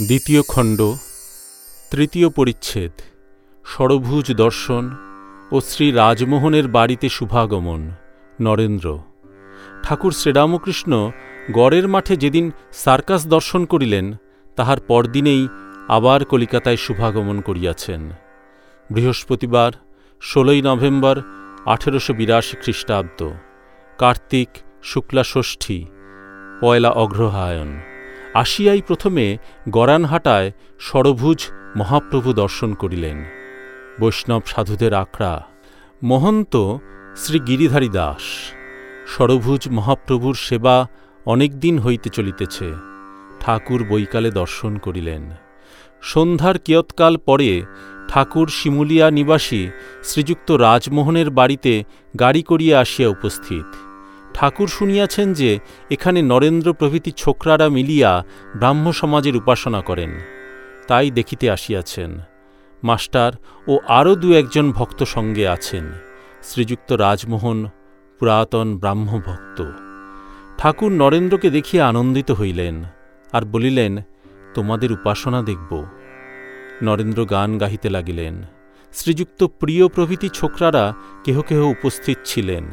দ্বিতীয় খণ্ড, তৃতীয় পরিচ্ছেদ, ষড়ভুজ দর্শন ও শ্রী রাজমোহনের বাড়িতে শুভাগমন, নরেন্দ্র। ঠাকুর শ্রীরামকৃষ্ণ গড়ের মাঠে যেদিন সার্কাস দর্শন করিলেন, তাহার পরদিনেই আবার কলিকাতায় শুভাগমন করিয়াছেন। বৃহস্পতিবার, ষোলোই নভেম্বর, আঠেরোশো বিরাশি খ্রিস্টাব্দ, কার্তিক শুক্লা ষষ্ঠী, পয়লা অগ্রহায়ণ আসিয়াই প্রথমে গরানহাটায় ষড়ভুজ মহাপ্রভু দর্শন করিলেন। বৈষ্ণব সাধুদের আখড়া। মহন্ত শ্রী গিরিধারী দাস। ষড়ভুজ মহাপ্রভুর সেবা অনেক দিন হইতে চলিতেছে। ঠাকুর বৈকালে দর্শন করিলেন। সন্ধ্যার কিয়ৎকাল পরে ঠাকুর শিমুলিয়া নিবাসী শ্রীযুক্ত রাজমোহনের বাড়িতে গাড়ি করিয়া আসিয়া উপস্থিত। ঠাকুর শুনিয়াছেন যে এখানে নরেন্দ্র প্রভৃতি ছোকরারা মিলিয়া ব্রাহ্ম সমাজের উপাসনা করেন। তাই দেখিতে আসিয়াছেন। মাস্টার ও আরও দু একজন ভক্ত সঙ্গে আছেন। শ্রীযুক্ত রাজমোহন, পুরাতন ব্রাহ্মভক্ত। ঠাকুর নরেন্দ্রকে দেখিয়া আনন্দিত হইলেন আর বলিলেন, তোমাদের উপাসনা দেখব। নরেন্দ্র গান গাহিতে লাগিলেন। শ্রীযুক্ত প্রিয় প্রভৃতি ছোকরারা কেহ কেহ উপস্থিত ছিলেন।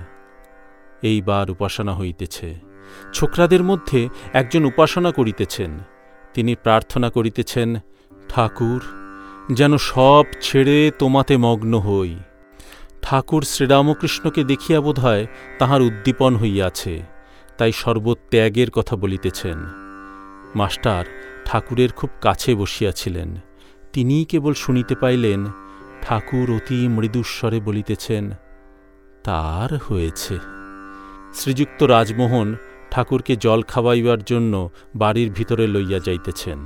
এইবার উপাসনা হইতেছে। ছোকরাদের মধ্যে একজন উপাসনা করিতেছেন। তিনি প্রার্থনা করিতেছেন, ঠাকুর, যেন সব ছেড়ে তোমাতে মগ্ন হই। ঠাকুর শ্রীরামকৃষ্ণকে দেখিয়া বোধ হয় তাহার উদ্দীপন হইয়াছে, তাই সর্বত্যাগের কথা বলিতেছেন। মাস্টার ঠাকুরের খুব কাছে বসিয়াছিলেন। তিনিই কেবল শুনিতে পাইলেন, ঠাকুর অতি মৃদুস্বরে বলিতেছেন, তার হয়েছে। শ্রীযুক্ত রাজমোহন ঠাকুরকে জল খাওয়াইবার জন্য বাড়ির ভিতরে লইয়া যাইতেছেন।